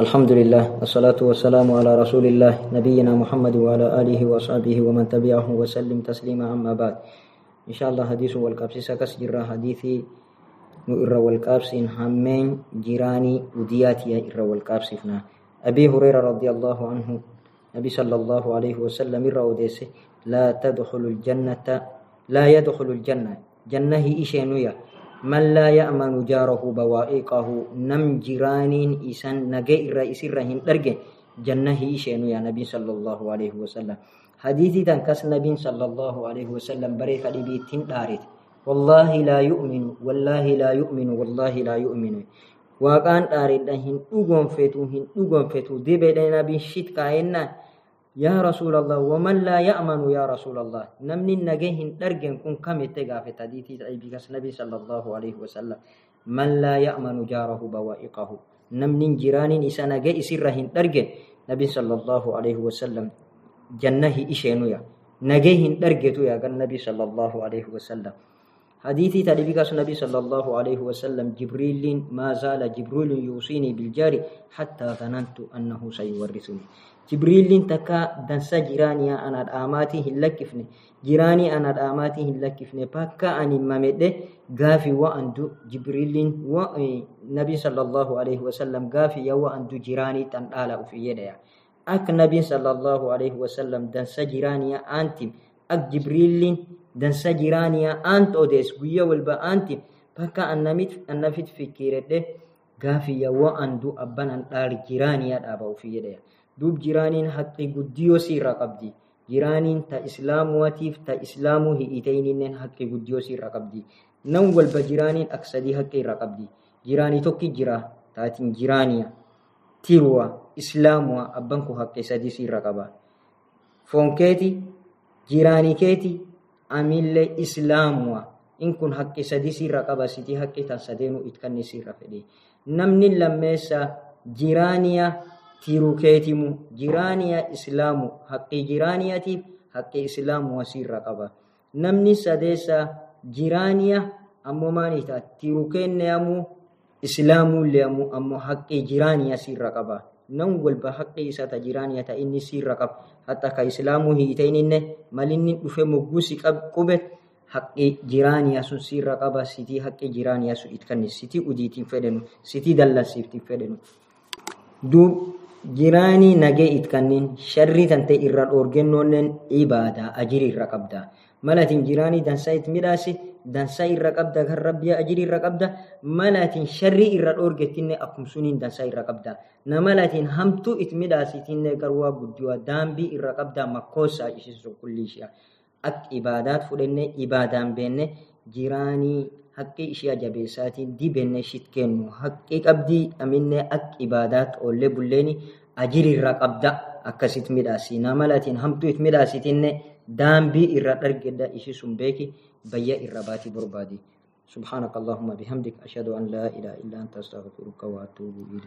الحمد لله والصلاة والسلام على رسول الله نبينا محمد وعلى آله وصحبه ومن تبعه وسلم تسليما أما بعد إن شاء الله حديث والقابس سكس جرى حديثي نؤر والقابس همين جيراني ودياتي إر والقابسفنا أبي هريرة رضي الله عنه نبي صلى الله عليه وسلم إر لا تدخل الجنة لا يدخل الجنة جنة إشينويا من لا يأمن جاره بوائقه نم جيرانين إسان نجي رئيس الرهين درجة جنة إيشينو يا نبي صلى الله عليه وسلم حديثي تنكس نبي صلى الله عليه وسلم بريك لبيتين دارت والله لا يؤمن والله لا يؤمن والله لا يؤمن وقان دارت هن دوغون فتو هن دوغون فتو دي بيدنا نبي شيت كاينا يا رسول الله ومن لا يأمن يا رسول الله؟ نمني نجيه درجن كن كم يتجا في تديتي أي بيكس نبي صلى الله عليه وسلم. من لا يأمن جاره بوائقه؟ نمني جيران إسانا جي إسرهن درجن نبي صلى الله عليه وسلم. جنة إشينو يا؟ نجيه درجتو يا النبي صلى الله عليه وسلم. حديثي تدبيك النبي صلى الله عليه وسلم جبريل ما زال جبريل يوصيني بالجار حتى ظننت أنه سيورثني. جبريل تكا دنسا جيرانيا أنا الآماتي هلكفني جيراني أنا الآماتي هلكفني بكا أني ممد غافي وأندو جبريل ونبي صلى الله عليه وسلم غافي يو أندو جيراني تنقال في يديا أك نبي صلى الله عليه وسلم دنسا جيرانيا أنتم أك جبريل دنسا جيرانيا أنت أوديس ويا والبا أنتم بكا أنمت أنفت فكيرته غافي يو أندو أبان أن جيرانيا أبا في يديا duub jiraaniin haqqi guddiyoo siirraa qabdi jiraaniin ta islaamuwatiif ta islaamuu hi'iteyninnen haqqi guddiyoo siirraa qabdi nan walba jiraaniin aksadii haqqi irraa qabdi jiraanii tokki jira taatiin jiraaniya tiruwa islaamuwa abban kun haqqi sadii siirraa qaba fonkeeti jiraanii keeti amillee islaamuwa in kun haqqi sadii siirraa qaba sitii haqqi tan sadeenuu itkanni siirra fedhe namni lammeessa jiraaniya tirukeetimu jiraaniya islaamu haqqii jiraaniyatiif haqqii islaamu wasiirra qaba namni sadeessa jiraaniya ammoo maanita tirukeenne ammoo islaamullee ammoo ammoo haqqii jiraaniya siirra qaba nan walba haqqii isa ta jiraaniya ta inni siirra qaba hatta ka islaamuu hiiteyninne malinni dhufe mogguusi qubet haqqi jiraaniya sun siirra qaba sitii haqqi jiraaniya sun itkanni sitii udiitiin fedhenu sitii dallansiiftiin fedhenu duub jiraanii nagee itkannin sharrii tante irra dhoorgennonnen ibaadaa ajiri irra qabda. Malatin jiraanii dansaa it midhaasi dansaa irra qabda kan rabbiya ajiri irra qabda. Malatin sharrii irra dhoorgettinne akkum suniin dansaa irra qabda. Namalatin hamtuu it midhaasitinne garwaa guddiwa daambii irra qabda makkoosaa isisu kulli ishia ak ibaadaat fudhenne ibaadaan beenne jiraanii haqqi ishee jabeessaatiin dibenne shit kennu haqqi qabdii aminne ak ibaadaat oollee bulleeni ajiri irra qabda akkasit midhaasi namalatiin hamtuu it midhaasitinne daambii irra dhargedda ishi sun beeki bayya irra baati borbaadi سبحانك اللهم بحمدك أشهد أن لا إله إلا أنت أستغفرك وأتوب إليك